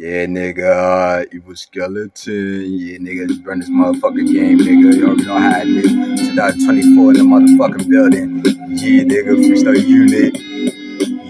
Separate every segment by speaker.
Speaker 1: Yeah, nigga, uh, evil skeleton. Yeah, nigga, just run this motherfucking game, nigga. You already know how it is. 2024 in the motherfucking building. Yeah, nigga, freestyle unit.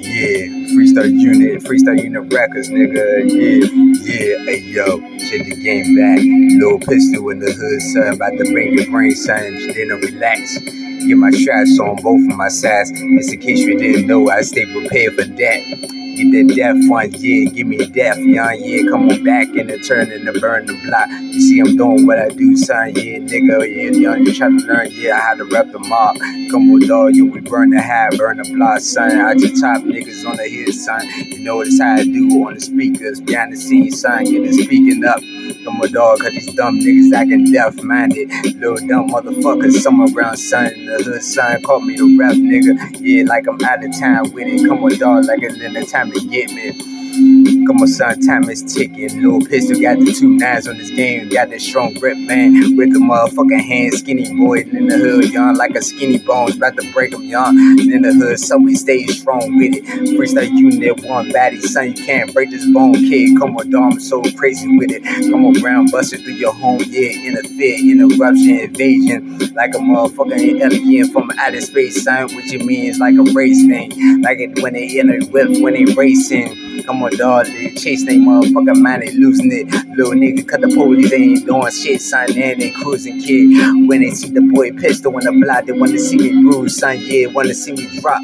Speaker 1: Yeah, freestyle unit, freestyle unit records, nigga. Yeah, yeah, hey yo, shake the game back. Little pistol in the hood, son. About to bring your brain, son. Then relax. Get my shots on both of my sides. Just in case you didn't know, I stay prepared for that. Get that death one, yeah, give me death, young, yeah. Come on back and the turn and the burn the block. You see, I'm doing what I do, son, yeah, nigga, yeah, young, you trying to learn, yeah, how to rep the mob. Come on, dog, you we burn the hat, burn the block, son. I just top niggas on the hill, son. You know what it's how I do on the speakers, behind the scenes, son, get the speaking up. Come on, dog, cause these dumb niggas acting deaf minded. Little dumb motherfuckers, somewhere around son the hood, son, call me the rap nigga. Yeah, like I'm out of time with it. Come on, dog, like it's in the time to get me. Come on, son, time is ticking. Little pistol got the two nines on this game. Got that strong grip, man. With the motherfucking hand, skinny boy in the hood, young like a skinny bones. About to break them, young. In the hood, so we stay strong with it. Freestyle unit, one baddie, son. You can't break this bone, kid. Come on, dog, I'm so crazy with it. Come on, round, busting through your home, yeah. In a fit, interruption, invasion. Like a motherfucking alien from outer space, son. Which it means like a race thing. Like it when they in a whip, when they racing. Come on, dog, they chase they motherfucking mind, they losing it. Little nigga, cut the police, they ain't doing shit, son, and they cruising, kid. When they see the boy pistol on the block, they wanna see me bruise, son, yeah, wanna see me drop.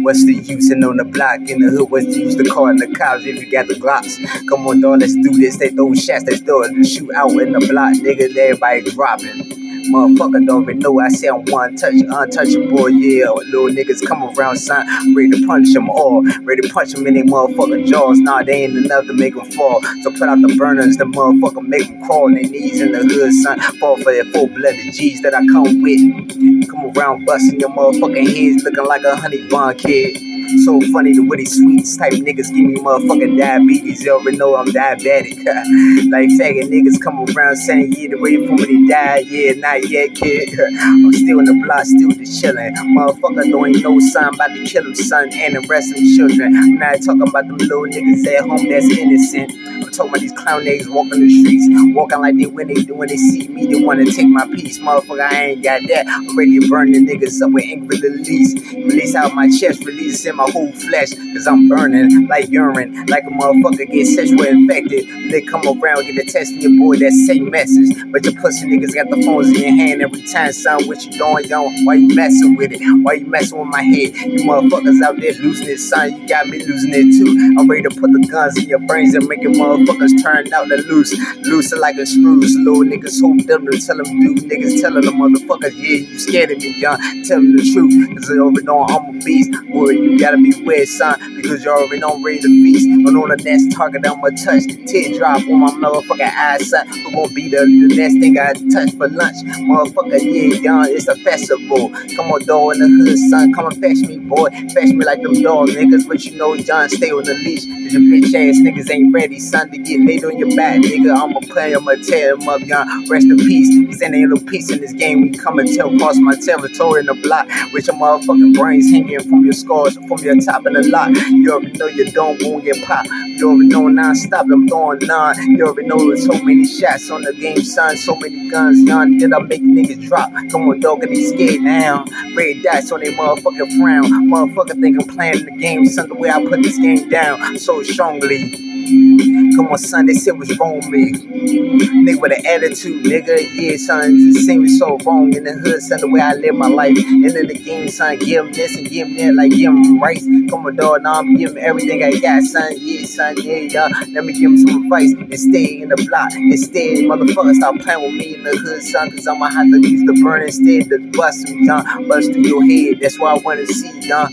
Speaker 1: What's the use in on the block in the hood? What's the use the car and the cops if you got the glocks? Come on, dog, let's do this. They throw shots, they throw the shoot out in the block, nigga, everybody dropping. Motherfucker don't even know I say I'm one touch, untouchable, yeah. Little niggas come around, son, ready to punch them all. Ready to punch them in their motherfucking jaws. Nah, they ain't enough to make them fall. So put out the burners, the motherfucker make them crawl on their knees in the hood, son. Fall for their full blooded G's that I come with. Come around busting your motherfucking heads looking like a honey bun kid. So funny the witty sweets type niggas give me motherfucking diabetes. You already know I'm diabetic. like faggot niggas come around saying yeah the way for me to die. Yeah, not yet, kid. I'm still in the block, still just chillin'. Motherfucker don't ain't no sign about to kill him, son, and the rest of children. I'm not talking about them little niggas at home that's innocent. I'm talking about these clown niggas walking the streets, walking like they when they do when they see me, they wanna take my piece. Motherfucker, I ain't got that. I'm ready to burn the niggas up with angry release. Release out my chest, release in my whole flesh, cause I'm burning like urine, like a motherfucker get sexual infected. They come around, get a test your boy, that same message. But your pussy niggas got the phones in your hand every time, son. What you doing, yo? Why you messing with it? Why you messing with my head? You motherfuckers out there losing it, son. You got me losing it too. I'm ready to put the guns in your brains and make your motherfuckers turn out to loose. Loose like a screws. Little niggas hope them to tell them do. Niggas telling the motherfuckers, yeah, you scared of me, young. Tell them the truth. Cause they already know I'm a beast. Boy, you gotta beware, son. Because you already know I'm ready to feast. On all the next target I'ma touch. Teardrop on my motherfucking eyes, son. Who gon' be the, the next thing I touch for lunch? Motherfucker, yeah, young, it's a festival. Come on, dog, in the hood, son. Come and fetch me, boy. Fetch me like them dog niggas. But you know, John, stay on the leash. Cause your bitch ass niggas ain't ready, son, to get laid on your back, nigga. I'ma play, I'ma tear him up, young. Rest in peace. Cause ain't no peace in this game. We come and tell cross my territory in the block. With your motherfucking brains hanging from your scars, from your top in the lot. You already know you don't won't get pop. You already know non-stop, I'm throwing nine. You already know so many shots on the game, son. So many guns, young. Did I make niggas drop? Come on, dog, and they scared now. Red dots on their motherfucking frown. Motherfucker think I'm playing the game, son. The way I put this game down so strongly. Come on, son, they said what's wrong with. Nigga with an attitude, nigga. Yeah, son, it seems so wrong in the hood, son, the way I live my life. And in the game, son, give him this and give him that, like give him rice. Come on, dog, now I'm giving everything I got, son. Yeah, son, yeah, y'all. Let me give him some advice and stay in the block. Instead, motherfucker, stop playing with me in the hood, son, cause I'ma have to use the burn instead to bust me, young. Bust through your head, that's what I wanna see, young.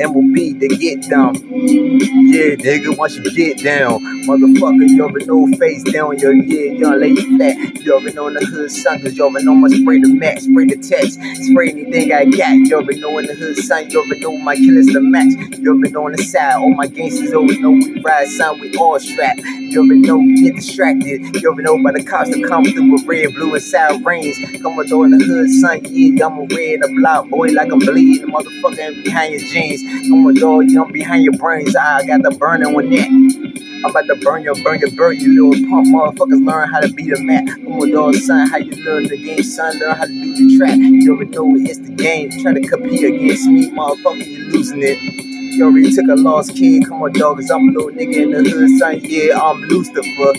Speaker 1: MLB to get down. Yeah, nigga, once you get down, motherfucker, you already know face down your yeah, y'all lay flat. You already know in the hood, son, cause you already know my spray the max, spray the text, spray anything I got. You already know in the hood, son, you already know my killers the max. You already know on the side, all my gangsters always know we ride, son, we all strapped. You already know we get distracted. You already know by the cops that come through with red, blue, and rains. Come on, throw in the hood, son, yeah, I'm a red, a block, boy, like I'm bleeding, motherfucker, behind your jeans. Come on, dog, I'm behind your brains. I got the burning one that. I'm about to burn your, burn your, burn you little punk motherfuckers. Learn how to beat a man. Come on, dog, son. How you learn the game, son? Learn how to do the track. You already know it's the game. Try to compete against me, motherfucker. You losing it. You already took a lost kid. Come on, dog, cause I'm a little nigga in the hood, son. Yeah, I'm Lucifer.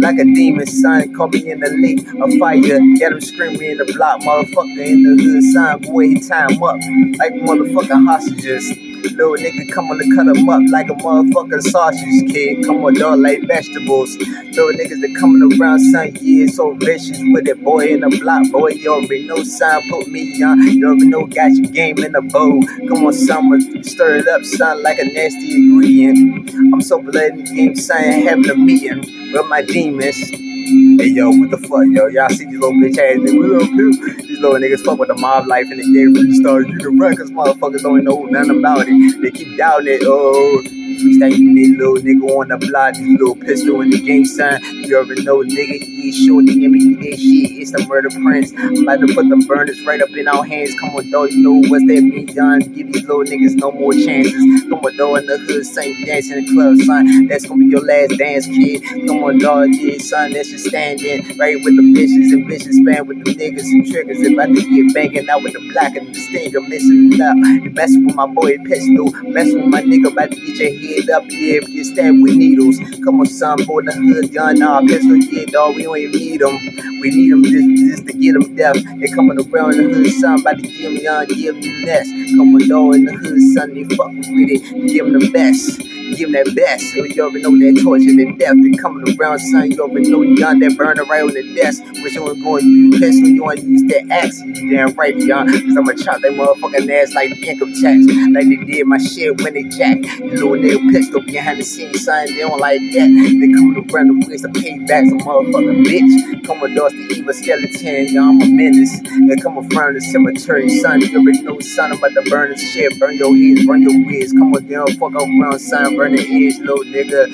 Speaker 1: Like a demon, son. Call me in the lake of fire. Get him screaming in the block, motherfucker in the hood, son. Boy, time up. Like motherfucking hostages. Little nigga come on to cut him up like a motherfucking sausage kid. Come on, dog, like vegetables. Little niggas that coming around, son, yeah, so vicious with it, boy, in the block, boy. You already know, son, put me on. You already know, got your game in the bowl. Come on, summer, stir it up, son, like a nasty ingredient. I'm so glad in the game, son, having a meeting with my demons. Hey yo, what the fuck, yo? Y'all see these little bitch ass niggas? Up, dude? These little niggas fuck with the mob life and the game freestyle. You can run, cause motherfuckers don't know nothing about it. They keep doubting it. Oh, freestyle unit, little nigga on the block, this little pistol in the game sign. You already know, nigga, you sure the me that shit. It's the murder prince. I'm about to put them burners right up in our hands. Come on, dog, you know what's that mean, John? Give these little niggas no more chances. Come on, dog, in the hood, same dance in the club, son. That's gonna be your last dance, kid. Come on, dog, yeah, son, that's just standing right with the bitches and bitches span with the niggas and triggers. About to get banging out with the black and the stinger, missing it up. You messing with my boy pistol, messing with my nigga, about to get your head up, yeah, get stabbed with needles. Come on, son, boy, the hood, gun, nah, pistol, yeah, dog, we don't even need them. We need them just, just get them deaf. They coming around the hood, to give them young, give nest. Come on, dog, in the hood, son, they fucking with it, give them the best give them that best. You already know that torture and death. They coming around, son. You already know you got that burner right on the desk. Wish you ain't going to use pistol, you to use that axe. You damn right, young. Cause I'ma chop that motherfucking ass like income tax. Like they did my shit when they jack. You little nigga pistol behind the scenes, son. They don't like that. They coming around the ways to pay back some motherfucking bitch. Come with us, the evil skeleton, y'all. I'm a menace. They come around the cemetery, son. You already know, son. I'm about to burn this shit. Burn your heads, burn your wigs. Come with them, fuck around, son burn the edge, little nigga.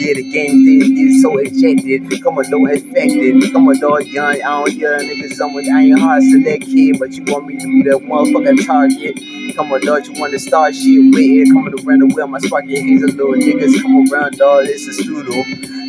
Speaker 1: Yeah, the game thing get so ejected. Come on, don't expect it. Come on, dog, young. I don't hear niggas. Someone I ain't hard select kid, but you want me to be that motherfucking target. Come on, dog, you want to start shit with it. Come on, around the wheel, my your hands, a little niggas. Come around, dog, it's a studio.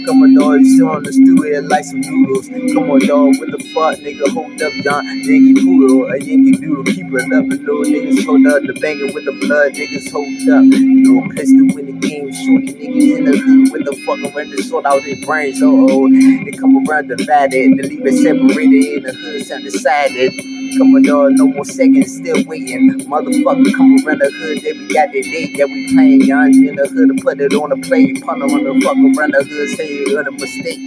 Speaker 1: Come on, dog, you still on the here like some noodles. Come on, dog, what the fuck, nigga? Hold up, John. Yankee Poodle, a Yankee Doodle. Keep it up, little niggas hold up. The banging with the blood, niggas hold up. Little pistol in the game, shorty niggas in the hood with the fucking render sort out their brains. Oh, oh, they come around divided, they leave it separated in the hood, sound decided. Come on, no more seconds, still waiting. Motherfucker, come around the hood, they be got their date that we playing, young in the hood to put it on the plate. Pun on the fuck around the hood, say it was a mistake.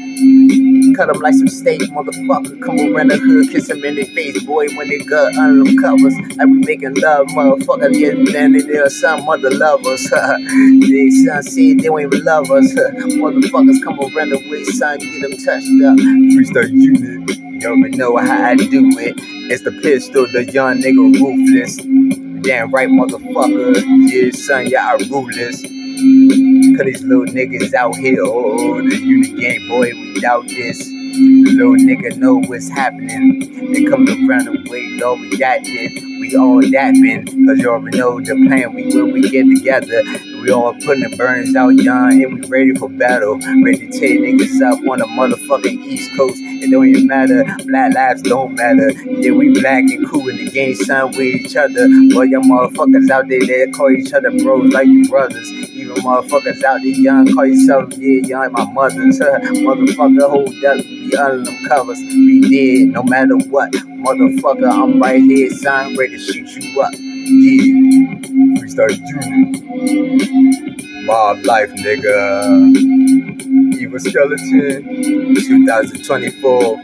Speaker 1: Cut them like some steak, motherfucker. Come around the hood, kiss them in the face, boy, when they got under them covers. Like we making love, motherfucker. Yeah, man, they are some mother lovers. they son said they even love us. Motherfuckers come around the way, son, get them touched up. Freestyle unit, you already know how I do it. It's the pistol, the young nigga ruthless. Damn right, motherfucker. Yeah, son, y'all ruthless. Cause these little niggas out here, oh, oh the unit game, boy, doubt this. The little nigga know what's happening. They coming around the way, dog, we got this. We all dapping, cause you already know the plan. We when we get together, we all putting the burns out, young, and we ready for battle. Ready to take niggas up on the motherfucking East Coast. It don't even matter, black lives don't matter. Yeah, we black and cool in the game, son, with each other. But y'all motherfuckers out there that call each other bros like you brothers. Even motherfuckers out there young call yourself, yeah, young my mothers. Huh? Motherfucker, hold up, be under them covers. Be dead no matter what. Motherfucker, I'm right here, son, ready to shoot you up. Yeah. Freestyle Junior, Mob Life Nigga, Evil Skeleton, 2024.